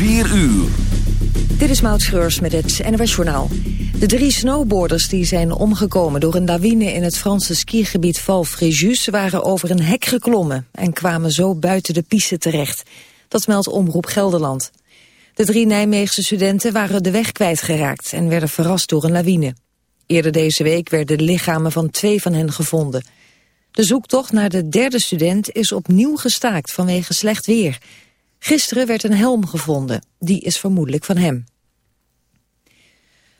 4 uur. Dit is Maud Schreurs met het NWS Journaal. De drie snowboarders die zijn omgekomen door een lawine in het Franse skigebied Val Fréjus waren over een hek geklommen en kwamen zo buiten de piste terecht. Dat meldt Omroep Gelderland. De drie Nijmeegse studenten waren de weg kwijtgeraakt en werden verrast door een lawine. Eerder deze week werden de lichamen van twee van hen gevonden. De zoektocht naar de derde student is opnieuw gestaakt vanwege slecht weer. Gisteren werd een helm gevonden. Die is vermoedelijk van hem.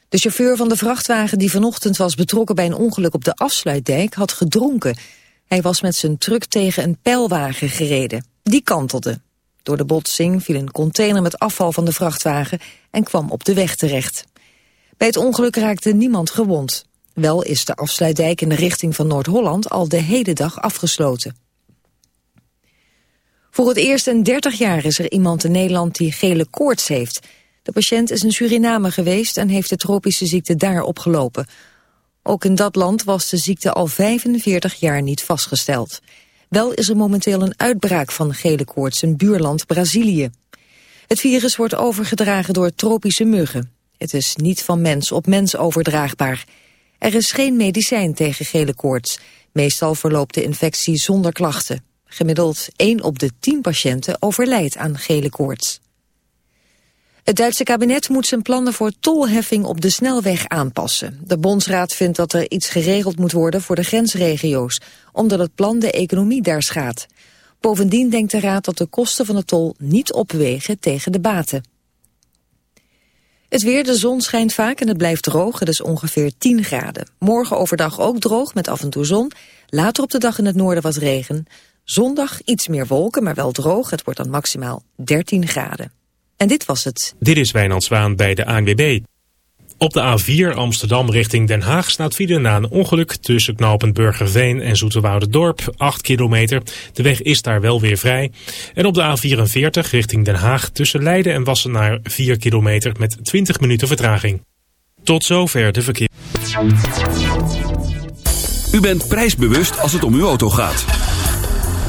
De chauffeur van de vrachtwagen die vanochtend was betrokken bij een ongeluk op de afsluitdijk had gedronken. Hij was met zijn truck tegen een pijlwagen gereden. Die kantelde. Door de botsing viel een container met afval van de vrachtwagen en kwam op de weg terecht. Bij het ongeluk raakte niemand gewond. Wel is de afsluitdijk in de richting van Noord-Holland al de hele dag afgesloten. Voor het eerst in 30 jaar is er iemand in Nederland die gele koorts heeft. De patiënt is in Suriname geweest en heeft de tropische ziekte daar opgelopen. Ook in dat land was de ziekte al 45 jaar niet vastgesteld. Wel is er momenteel een uitbraak van gele koorts in buurland Brazilië. Het virus wordt overgedragen door tropische muggen. Het is niet van mens op mens overdraagbaar. Er is geen medicijn tegen gele koorts. Meestal verloopt de infectie zonder klachten. Gemiddeld 1 op de 10 patiënten overlijdt aan gele koorts. Het Duitse kabinet moet zijn plannen voor tolheffing op de snelweg aanpassen. De Bondsraad vindt dat er iets geregeld moet worden voor de grensregio's, omdat het plan de economie daar schaadt. Bovendien denkt de Raad dat de kosten van de tol niet opwegen tegen de baten. Het weer, de zon schijnt vaak en het blijft droog. Het is ongeveer 10 graden. Morgen overdag ook droog met af en toe zon. Later op de dag in het noorden wat regen. Zondag iets meer wolken, maar wel droog. Het wordt dan maximaal 13 graden. En dit was het. Dit is Wijnand Zwaan bij de ANWB. Op de A4 Amsterdam richting Den Haag staat file na een ongeluk tussen knooppunt Burgerveen en Dorp 8 kilometer. De weg is daar wel weer vrij. En op de A44 richting Den Haag tussen Leiden en Wassenaar 4 kilometer met 20 minuten vertraging. Tot zover de verkeer. U bent prijsbewust als het om uw auto gaat.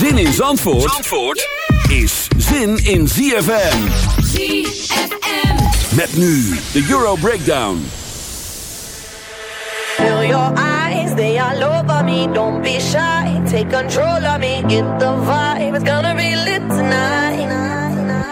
Zin in Zandvoort, Zandvoort is zin in ZFM. ZFM. Met nu de Euro Breakdown. Fill your eyes, they all over me. Don't be shy, take control of me. Get the vibe, it's gonna be lit tonight.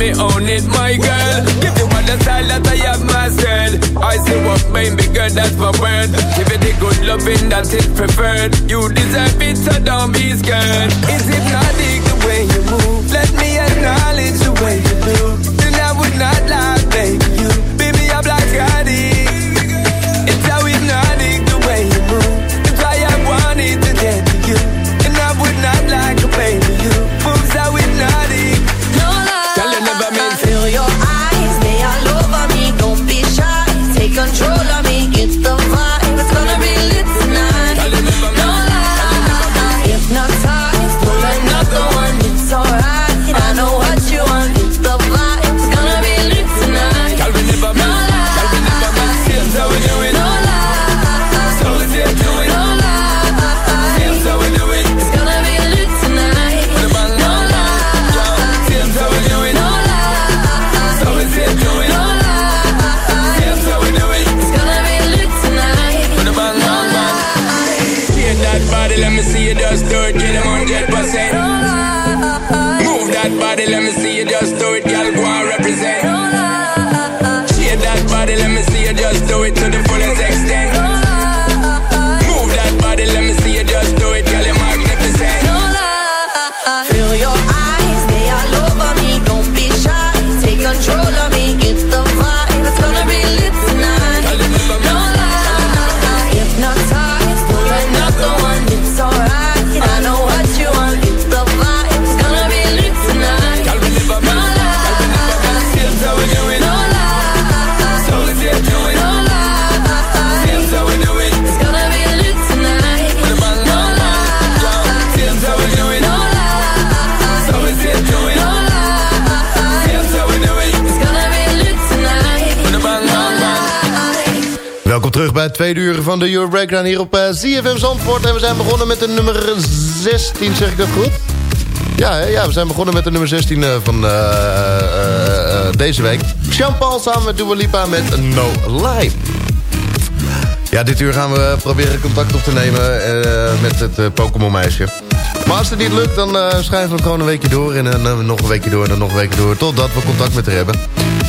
me own it, my girl. Give you all the style that I have mastered. I say what baby girl, that's my word. Give it the good loving that is preferred. You deserve it, so don't be scared. Is it not the way you move? Let me acknowledge the way you do. Tweede uur van de Euro Breakdown hier op eh, ZFM Zandvoort. En we zijn begonnen met de nummer 16, zeg ik dat goed? Ja, ja we zijn begonnen met de nummer 16 eh, van eh, deze week. Jean-Paul samen met Dua Lipa met No Lie. Ja, dit uur gaan we proberen contact op te nemen met het Pokémon meisje. Maar als het niet lukt, dan eh schrijven we gewoon een weekje door. En dan eh, nog een weekje door en dan nog een weekje door. Totdat we contact met haar hebben.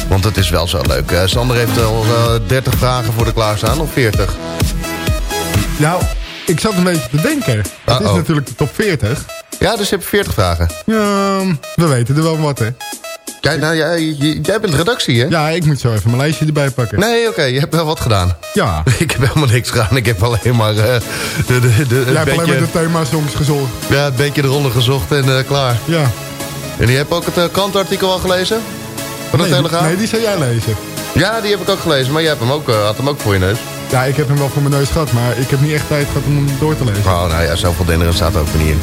Want het is wel zo leuk. Eh, Sander heeft al eh, 30 vragen voor de klaarstaan. Of 40? Nou, ik zat een beetje te denken. Het is natuurlijk de top 40. Ja, dus je hebt 40 vragen. Ja, we weten er wel wat, hè. Kijk, nou, jij, jij- jij bent redactie, hè? Ja, ik moet zo even mijn lijstje erbij pakken. Nee, oké, je hebt wel wat gedaan. Ja, Ik heb helemaal niks gedaan. Ik heb alleen maar eh, de, de, de, jij hebt alleen maar de thema-songs gezorgd. ja, het beetje eronder gezocht en eh, klaar. Ja. En je hebt ook het eh, krantenartikel al gelezen? Van de nee, Telegraaf? nee, die zou jij lezen. Ja, die heb ik ook gelezen, maar jij hebt hem ook, had hem ook voor je neus. Ja, ik heb hem wel voor mijn neus gehad, maar ik heb niet echt tijd gehad om hem door te lezen. Oh, nou ja, zoveel denderen staat er ook niet in.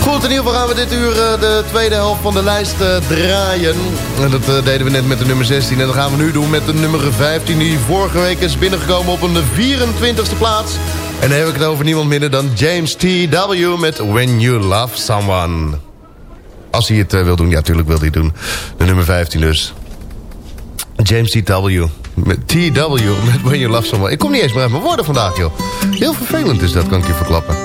Goed, in ieder geval gaan we dit uur eh, de tweede helft van de lijst eh, draaien. En dat eh, deden we net met de nummer 16. En dat gaan we nu doen met de nummer 15... die vorige week is binnengekomen op een 24e plaats. En dan heb ik het over niemand minder dan James T.W. met When You Love Someone. Als hij het wil doen, ja, tuurlijk wil hij het doen. De nummer 15 dus. James T.W. Met T.W. met When You Love Someone. Ik kom niet eens meer uit mijn woorden vandaag, joh. Heel vervelend is dat, kan ik je verklappen.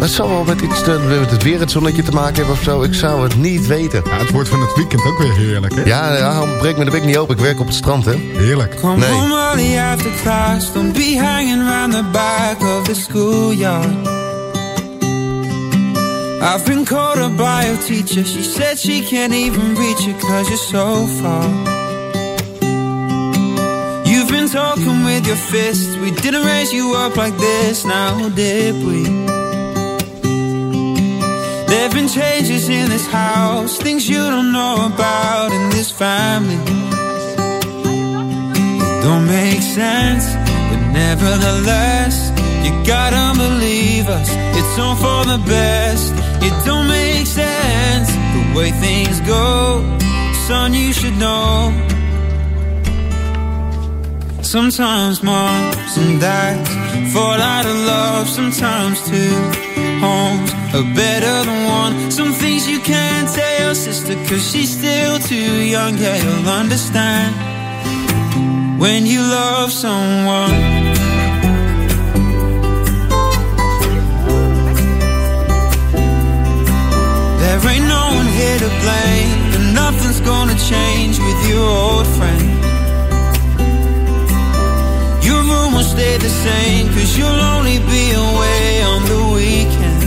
Het zal wel met iets te, met het weer, het zonnetje te maken hebben of zo. Ik zou het niet weten. Ja, het wordt van het weekend ook weer heerlijk, hè? Ja, ja breek me de bek niet open. Ik werk op het strand, hè. Heerlijk. Come Nee. home early after class. Don't be hanging around the back of the schoolyard. I've been called up by a teacher. She said she can't even reach you cause you're so far. Been talking with your fists. We didn't raise you up like this, now did we? There've been changes in this house, things you don't know about in this family. It don't make sense, but nevertheless, you gotta believe us. It's all for the best. It don't make sense the way things go. Son, you should know. Sometimes moms and dads fall out of love. Sometimes two homes are better than one. Some things you can't tell your sister cause she's still too young. Yeah, you'll understand when you love someone. There ain't no one here to blame. And nothing's gonna change with your old friend. Stay the same, cause you'll only be away on the weekend.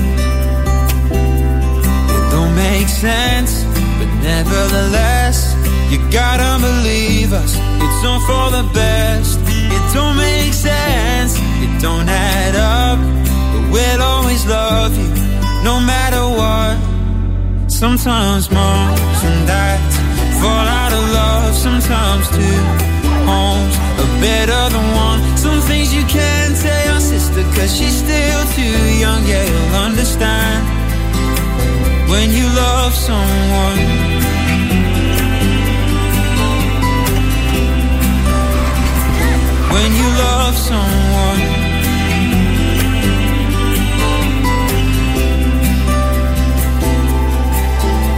It don't make sense, but nevertheless, you gotta believe us. It's all for the best. It don't make sense, it don't add up, but we'll always love you, no matter what. Sometimes moms and dads fall out of love, sometimes two homes are better than one. Some things you can't tell your sister, cause she's still too young, yeah, you'll understand when you love someone. when you love someone.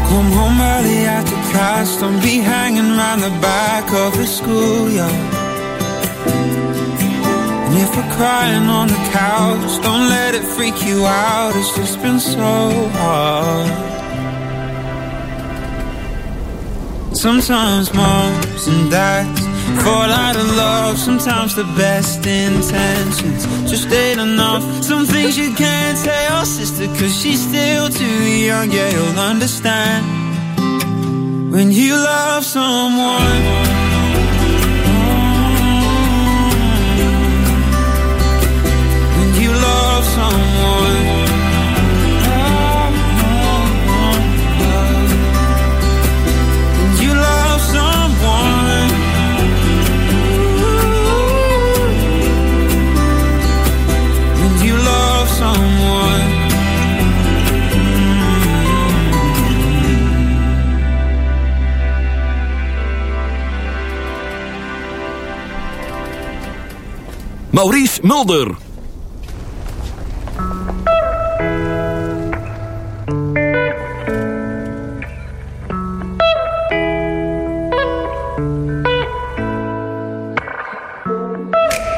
Come home early after class, don't be hanging around the back of the schoolyard. And if we're crying on the couch, don't let it freak you out, it's just been so hard. Sometimes moms and dads fall out of love. Sometimes the best intentions just ain't enough. Some things you can't tell sister cause she's still too young. Yeah, you'll understand when you love someone. When you love someone. Maurice Mulder.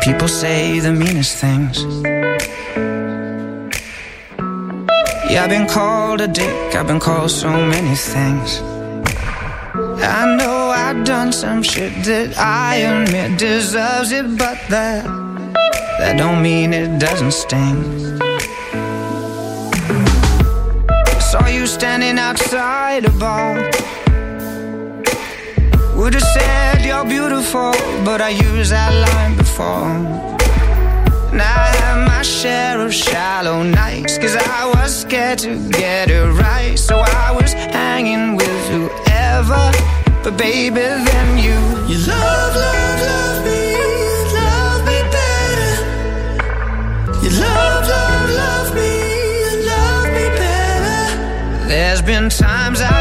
People say the meanest things. Yeah, I've been called a dick, I've been called so many things. I know I've done some shit that I admit deserves it, but that that don't mean it doesn't sting. Saw you standing outside a bar. Would have said you're beautiful, but I used that line before. And I had my share of shallow nights, cause I was scared to get it right. So I was hanging with whoever, but baby, then you. You love, love, love been times I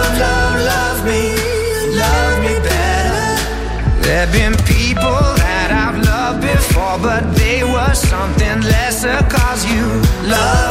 There've been people that I've loved before, but they were something lesser. Cause you love,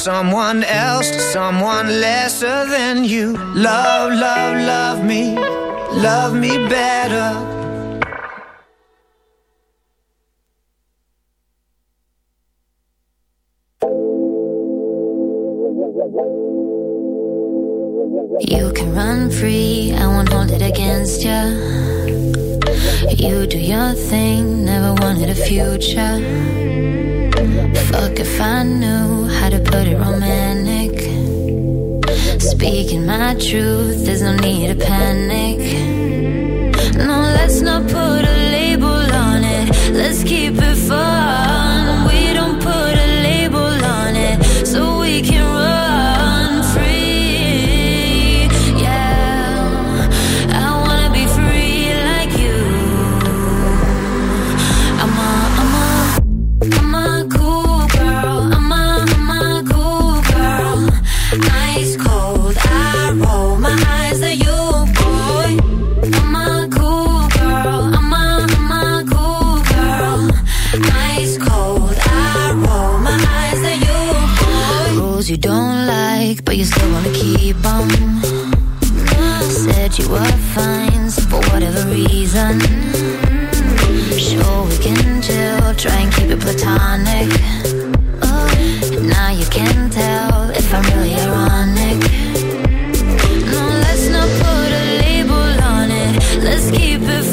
someone else, someone lesser than you. Love, love, love me, love me better. You can run free, I won't hold it against ya. You do your thing, never wanted a future. Fuck if I knew how to put it romantic. Speaking my truth, there's no need to panic. No, let's not put a label on it. Let's keep it you don't like, but you still wanna keep 'em. Said you were fine, so for whatever reason. Sure, we can chill, try and keep it platonic. Oh, now you can tell if I'm really ironic. No, let's not put a label on it. Let's keep it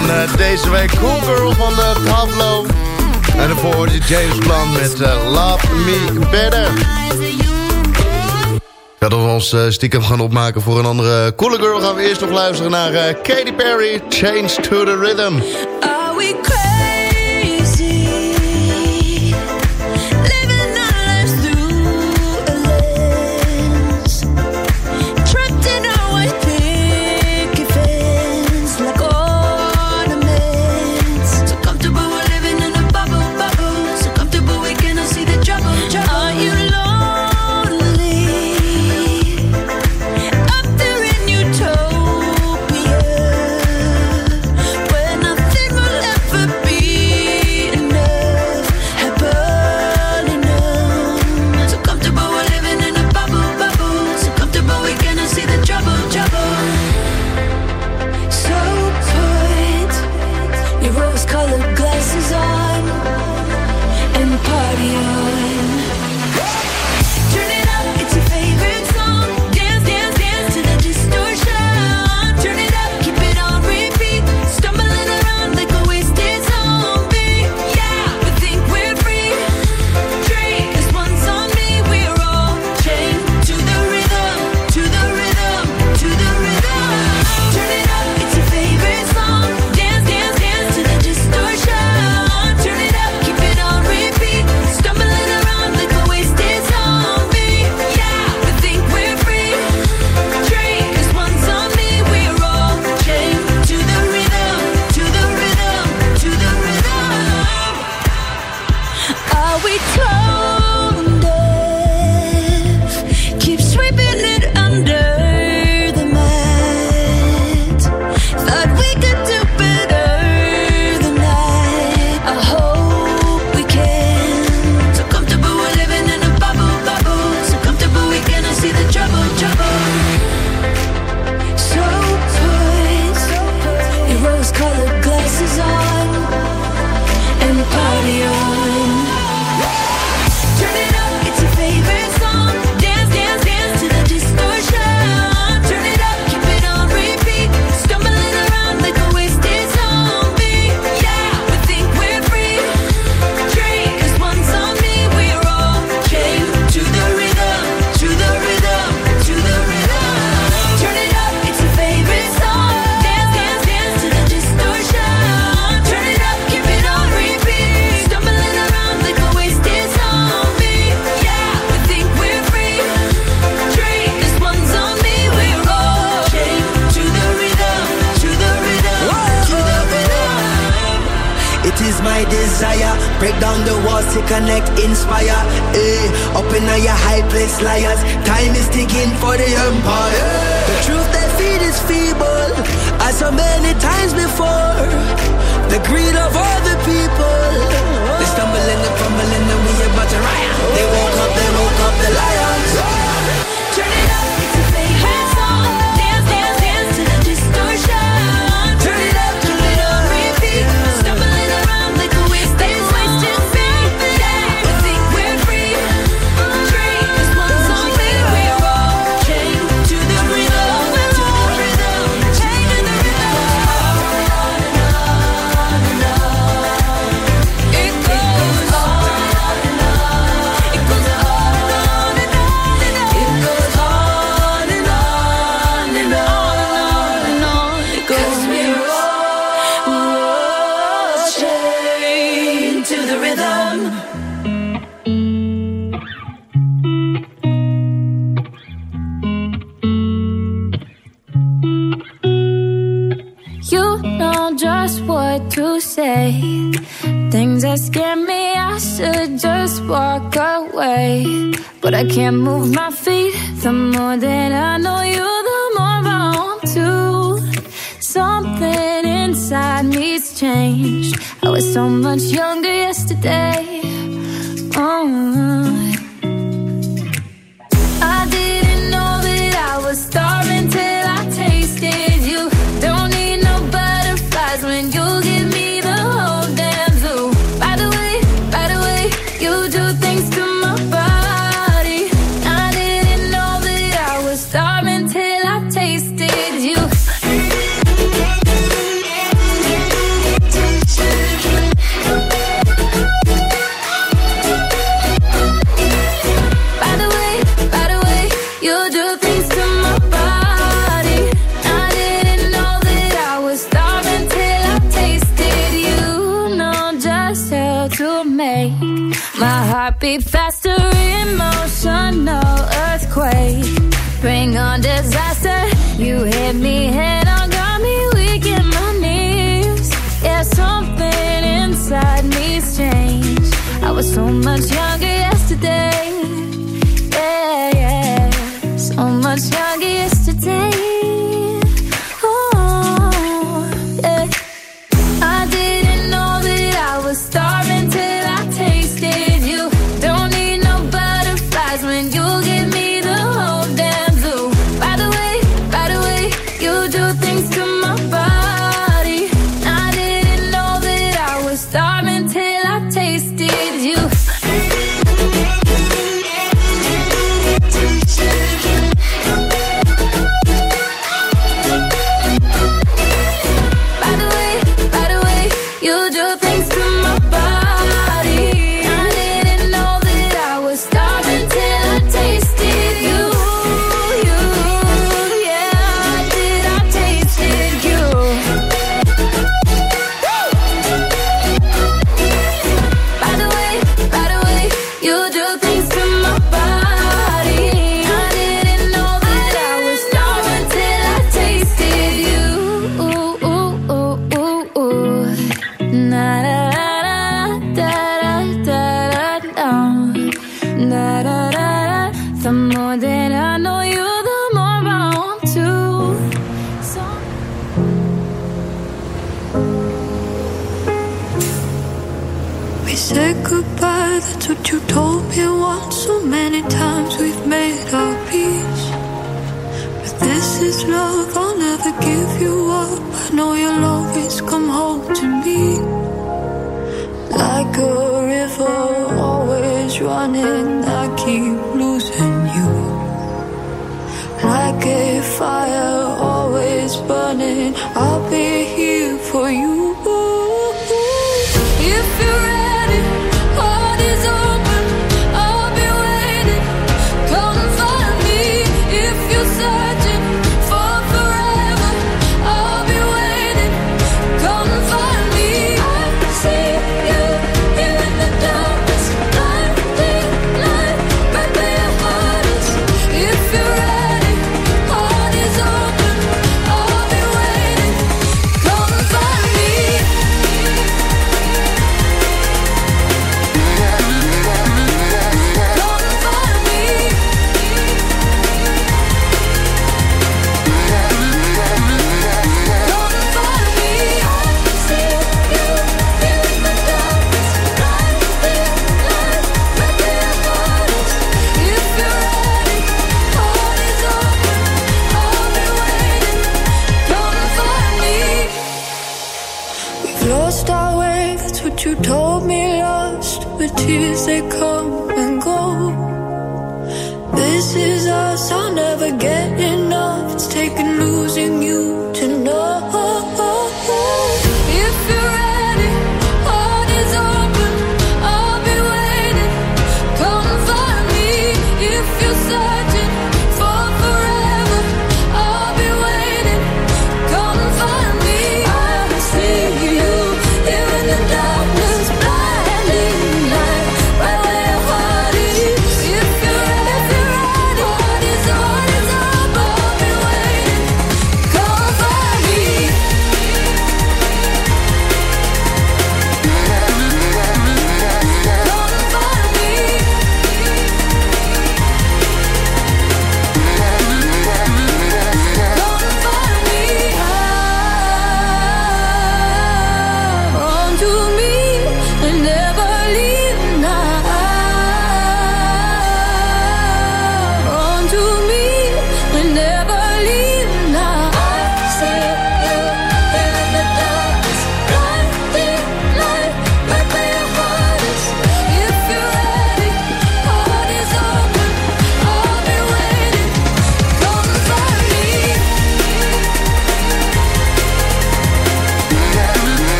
van eh, deze week. Cool Girl van uh, Tavlo. En daarvoor je James Blunt met eh, Love Me Better. Voordat we ons eh, stiekem gaan opmaken voor een andere coole girl... gaan we eerst nog luisteren naar eh, Katy Perry. Change to the Rhythm. Some more than I hit me head on, got me weak in my knees. Yeah, something inside me's changed. I was so much younger.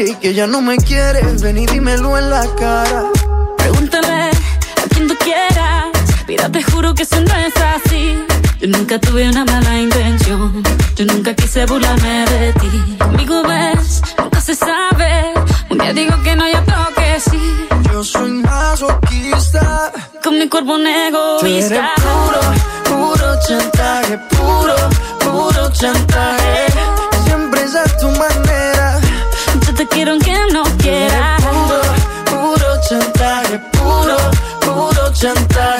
Calle y que ya no me quieres Ven y dímelo en la cara Pregúntale a quien tú quieras. Mira, te juro que eso no es así. Yo nunca tuve una mala intención. Yo nunca quise burlarme de ti. Conmigo ves, nunca se sabe. Un día digo que no hay otro que sí. Yo soy masoquista Con mi cuerpo un eres egoísta. puro, puro chantaje Puro, puro chantaje Siempre es a tu manera te quiero aunque no quiera. Puro, puro chantaje, puro, puro chantaje.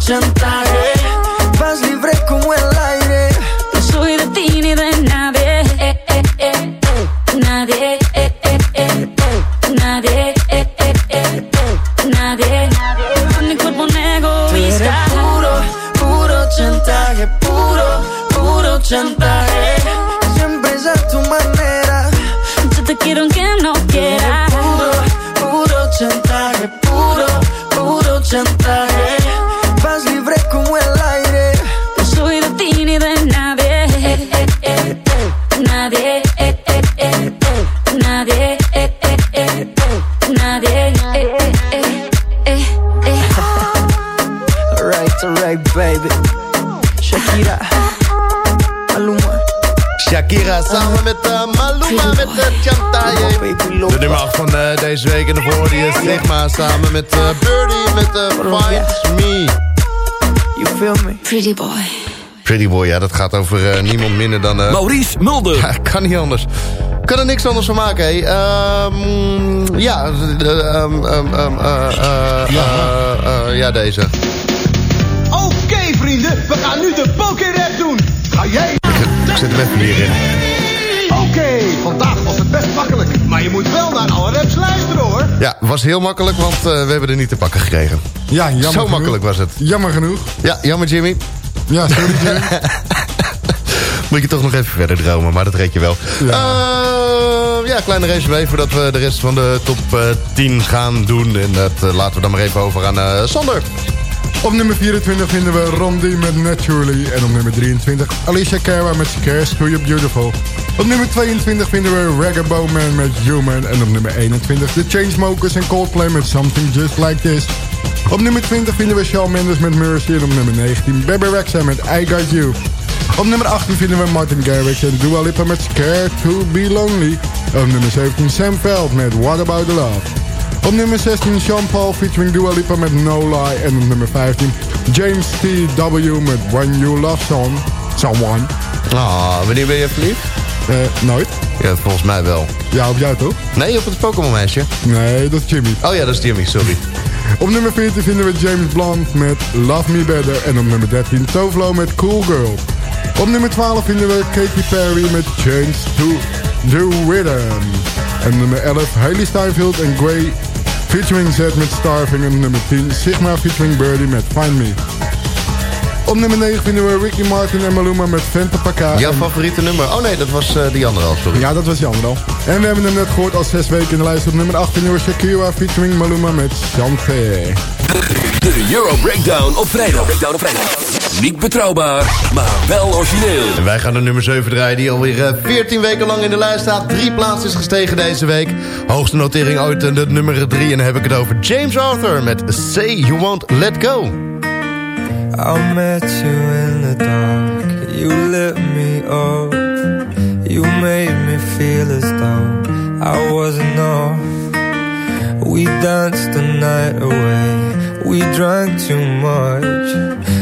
chantaje. Vas libre como el aire. No soy de ti ni de nadie. Eh, eh, eh. Nadie. Nadie. Nadie. Mi cuerpo un eres puro, puro chantaje, puro, puro chantaje. Siempre es a tu manera. Yo te quiero aunque no quiera. Puro, puro chantaje, puro, puro chantaje. Eh, Maluma met uh, Chantaye. De nummer 8 van eh, deze week in de voor die is Sigma samen met eh, Birdie met uh, Find Me. You feel me? Pretty boy. Pretty Boy, ja, dat gaat over eh, niemand minder dan... eh, Maurice Mulder. Ja, kan niet anders. Kan er niks anders van maken, hé. Ehm, ja, eh, ehm, ehm, ehm, eh, eh, eh, eh, ja, deze. Oké vrienden, we gaan nu de Poké-rap doen. Ga jij... Ik zet hem even hierin. Oké, vandaag was het best makkelijk. Maar je moet wel naar alle raps luisteren hoor. Ja, was heel makkelijk, want eh, we hebben er niet te pakken gekregen. Ja, jammer Zo genoeg. makkelijk was het. Jammer genoeg. Ja, jammer Jimmy. Ja, sorry Jimmy. Moet je toch nog even verder dromen, maar dat red je wel. Ja, ja kleine resume voordat we de rest van de top eh, 10 gaan doen. En dat eh, laten we dan maar even over aan eh, Sander. Op nummer 24 vinden we Rondi met Naturally. En op nummer 23 Alicia Cara met Scares To You Beautiful. Op nummer 22 vinden we Ragga Man met Human. En op nummer 21 The Chainsmokers en Coldplay met Something Just Like This. Op nummer 20 vinden we Shawn Mendes met Mercy. En op nummer 19 Bebe Rexha met I Got You. Op nummer 18 vinden we Martin Garrix en Dua Lipa met Scared To Be Lonely. Op nummer 17 Sam Veld met What About The Love. Op nummer 16 Sean Paul featuring Dua Lipa met No Lie. En op nummer 15 James T.W. met When You Love Some, Someone. Ah, wanneer ben je verliefd? Eh, nooit. Ja, volgens mij wel. Ja, op jou toch? Nee, op het Pokémon meisje. Nee, dat is Jimmy. Oh ja, dat is Jimmy, sorry. Op nummer 14 vinden we James Blunt met Love Me Better. En op nummer 13 Tovlo met Cool Girl. Op nummer 12 vinden we Katy Perry met Change to the Rhythm. En nummer 11 Hailey Steinfeld en Grey featuring Z met Starving. En nummer 10 Sigma featuring Birdie met Find Me. Op nummer 9 vinden we Ricky Martin en Maluma met Fanta Paka. Jouw En- favoriete nummer? Oh nee, dat was eh, die andere al, sorry. Ja, dat was die andere al. En we hebben hem net gehoord al 6 weken in de lijst. Op nummer 8 vinden we Shakira featuring Maluma met Chante. De Euro Breakdown op vrijdag. Breakdown op vrijdag. Niet betrouwbaar, maar wel origineel. En wij gaan de nummer 7 draaien die alweer eh, 14 weken lang in de lijst staat. Drie plaatsen is gestegen deze week. Hoogste notering ooit eh, de nummer 3. En dan heb ik het over James Arthur met Say You Won't Let Go. I met you in the dark. You lit me up. You made me feel as though I wasn't off. We danced the night away. We drank too much.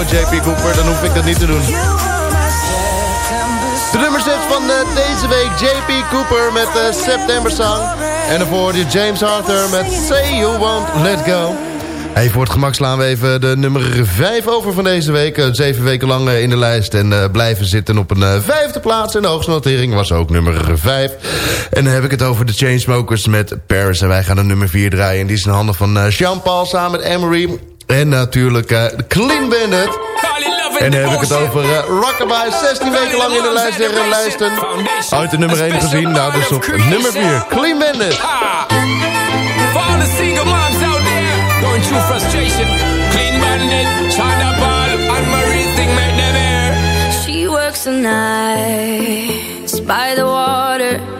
eh, JP Cooper. Dan hoef ik dat niet te doen. De nummer 6 van eh, deze week, JP Cooper met uh, September Song. En daarvoor je James Arthur met Say You Won't Let Go. Hey, voor het gemak slaan we even de nummer 5 over van deze week. Eh, zeven weken lang eh, in de lijst en eh, blijven zitten op een eh, vijfde plaats. En de hoogste notering was ook nummer 5. En dan heb ik het over de Chainsmokers met Paris. En wij gaan de nummer 4 draaien. En die is in handen van eh, Jean-Paul samen met Emery. En natuurlijk eh Clean Bandit. En dan heb ik het over uh, Rockabye. 16 weken lang in de lijst der lijsten. Uit de nummer 1 gezien. Nou, dus op nummer 4. Clean Bandit. For all the single moms out there going through frustration, clean bandit, China ball, and Marie thing make them air. She works the nights by the water.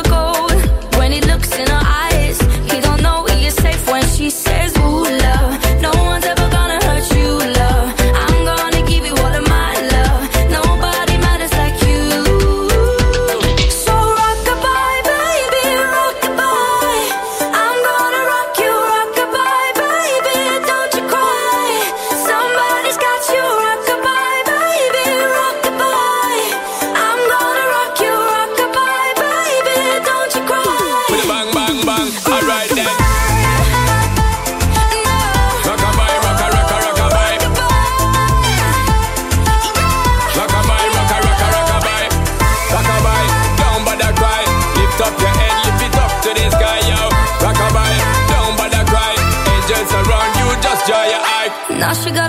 she says,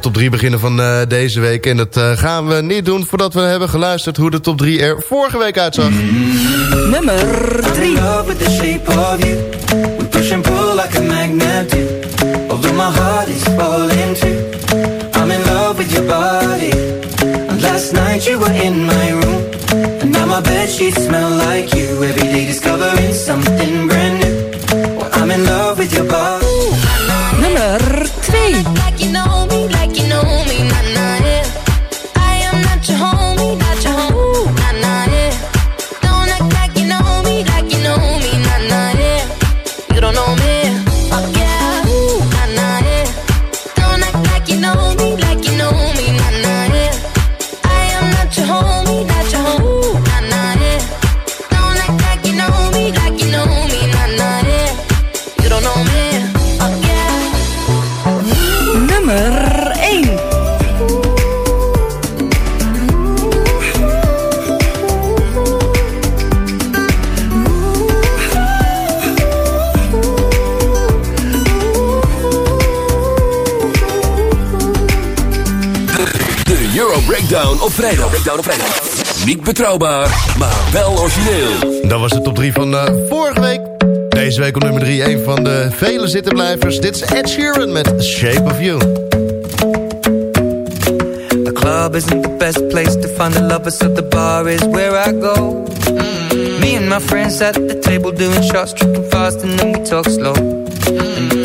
top 3 beginnen van eh, deze week. En dat eh, gaan we niet doen voordat we hebben geluisterd... hoe de top 3 er vorige week uitzag. Nummer 3 love with the shape of you We push and pull like a do Although my heart is falling too I'm in love with your body And last night you were in my room And now my bed sheets smell like you. Every day discovering something brand Breakdown op vrijdag. Breakdown op vrijdag. Niet betrouwbaar, maar wel origineel. Dat was de top 3 van eh, vorige week. Deze week op nummer 3 een van de vele zittenblijvers. Dit is Ed Sheeran met Shape of You. The club isn't the best place to find the lovers, so the bar is where I go. Me and my friends at the table doing shots, tripping fast, and then we talk slow.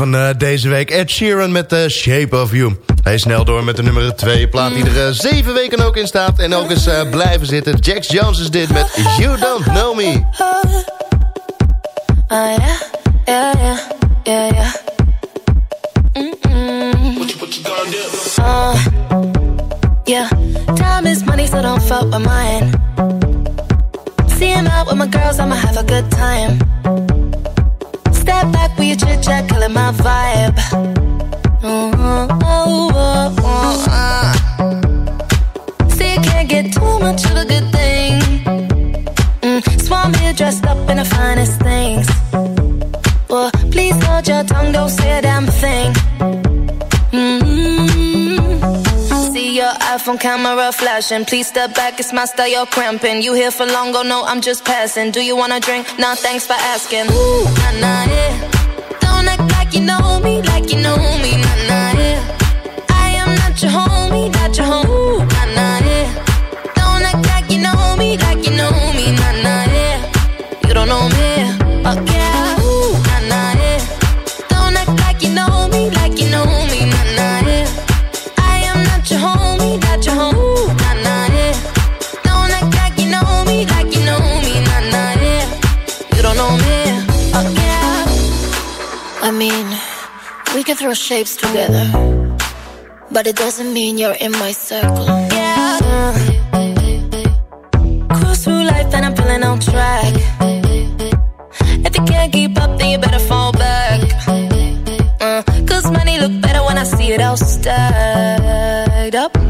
van eh, deze week. Ed Sheeran met The Shape of You. Hij is snel door met de nummer 2. Plaat die er 7 weken ook in staat. En ook eens eh, blijven zitten. Jax Jones is dit met You Don't Know Me. Oh yeah, yeah, yeah, yeah, yeah. Gonna do? Uh, yeah, time is money, so don't fuck with mine. Seeing out with my girls, I'ma have a good time. Step back with your chit chat, killing my vibe. Mm-hmm. Oh, oh, oh, uh. See, you can't get too much of a good thing. Mm, Swan me dressed up in the finest things. Well, please hold your tongue, don't say a damn thing. Your camera flashing. Please step back, it's my style, you're cramping. You here for long, go no, I'm just passing. Do you wanna drink? Nah, thanks for asking. Ooh, nah, nah, yeah. Don't act like you know me, like you know me, nah, nah, yeah. I am not your homie, not your home. Can throw shapes together, but it doesn't mean you're in my circle. Yeah. Cruise through life and I'm feeling on track. If you can't keep up, then you better fall back. Uh, Cause money look better when I see it all stacked up.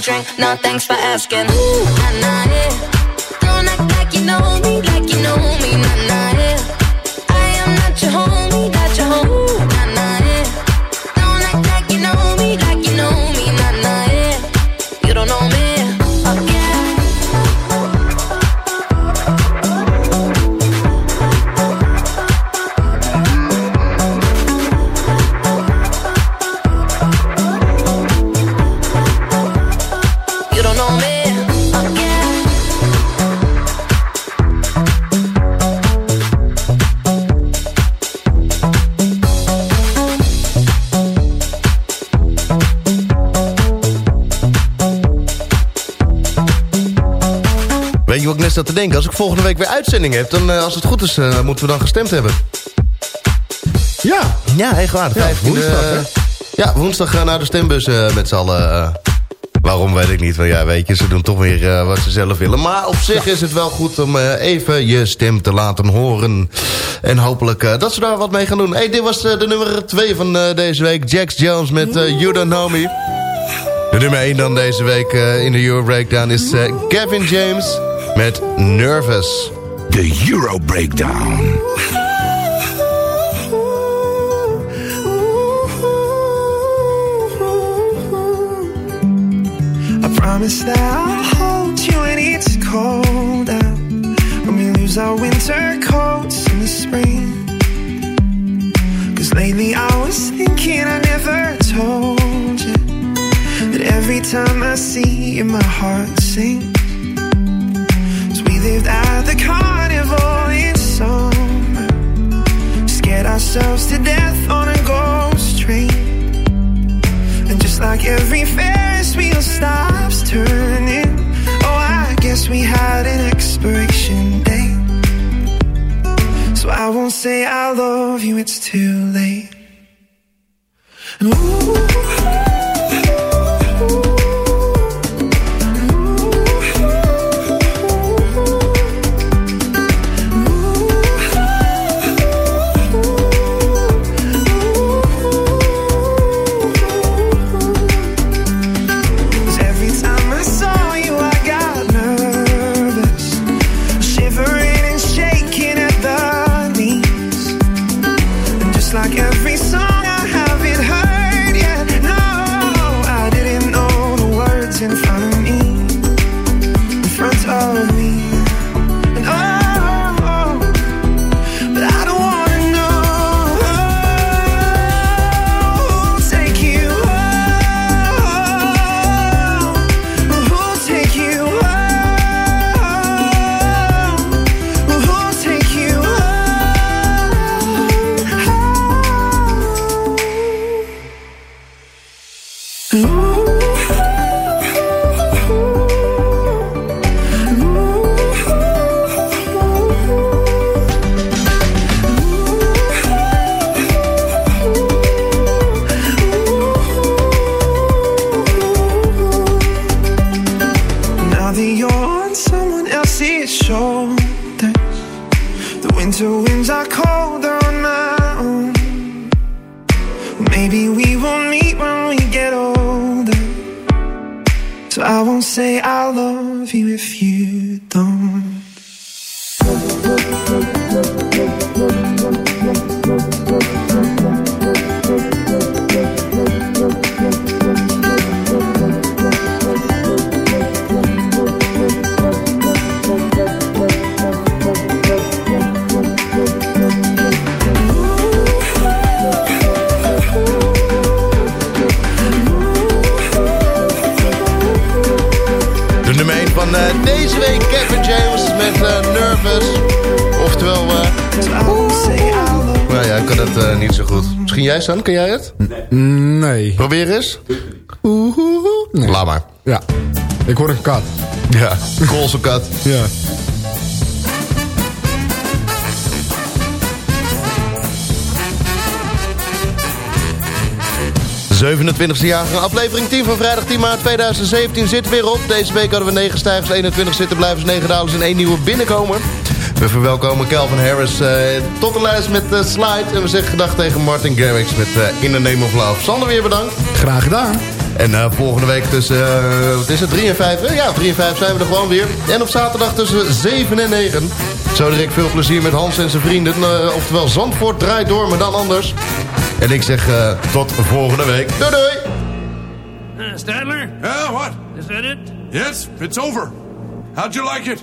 Drink? Nah, thanks for asking. Ooh. Don't act like you know me, like zat te denken? Als ik volgende week weer uitzending heb, dan eh, als het goed is, eh, moeten we dan gestemd hebben. Ja. Ja, echt waar. De Ja, 15e, woensdag, hè? eh, Ja, woensdag eh, naar de stembus eh, met z'n allen. eh. waarom weet ik niet. Want ja, weet je, ze doen toch weer eh, wat ze zelf willen. Maar op zich is het wel goed om eh, even je stem te laten horen. En hopelijk eh, dat ze daar wat mee gaan doen. Hey, dit was eh, de nummer 2 van eh, deze week. Jax Jones met eh, You Don't Know Me. De nummer 1 dan deze week eh, in de Euro Breakdown is eh, Gavin James met Nervous. De Euro Breakdown. I promise that I'll hold you when it's cold out. When we lose our winter coats in the spring. Cause lately I was thinking I never told you that every time I see you, my heart sinks. At the carnival in summer, scared ourselves to death on a ghost train. And just like every Ferris wheel stops turning, oh, I guess we had an expiration date. So I won't say I love you, it's too late. And ooh, if you don't. Misschien jij, Sam, kan jij het? Nee. Probeer eens. Oeh, oeh, oeh. Laat maar. Ja. Ik hoor een kat. Ja, Koolse kat. Ja. De 27e jaargang, aflevering 10 van vrijdag 10 maart 2017 zit weer op. Deze week hadden we 9 stijgers, 21 zittenblijvers, 9 dalers en 1 nieuwe binnenkomer. We verwelkomen Calvin Harris eh, tot de lijst met eh, Slide. En we zeggen gedag tegen Martin Garrix met eh, In the Name of Love. Sander weer bedankt. Graag gedaan. En eh, volgende week tussen, eh, wat is het, 3 en 5? hè? Ja, 3 en 5 zijn we er gewoon weer. En op zaterdag tussen 7 en 9. Zo direct veel plezier met Hans en zijn vrienden. Eh, oftewel, Zandvoort draait door, maar dan anders. En ik zeg eh, tot volgende week. Doei doei! Uh, Stadler? Yeah, what? Is that it? Yes, it's over. How'd you like it?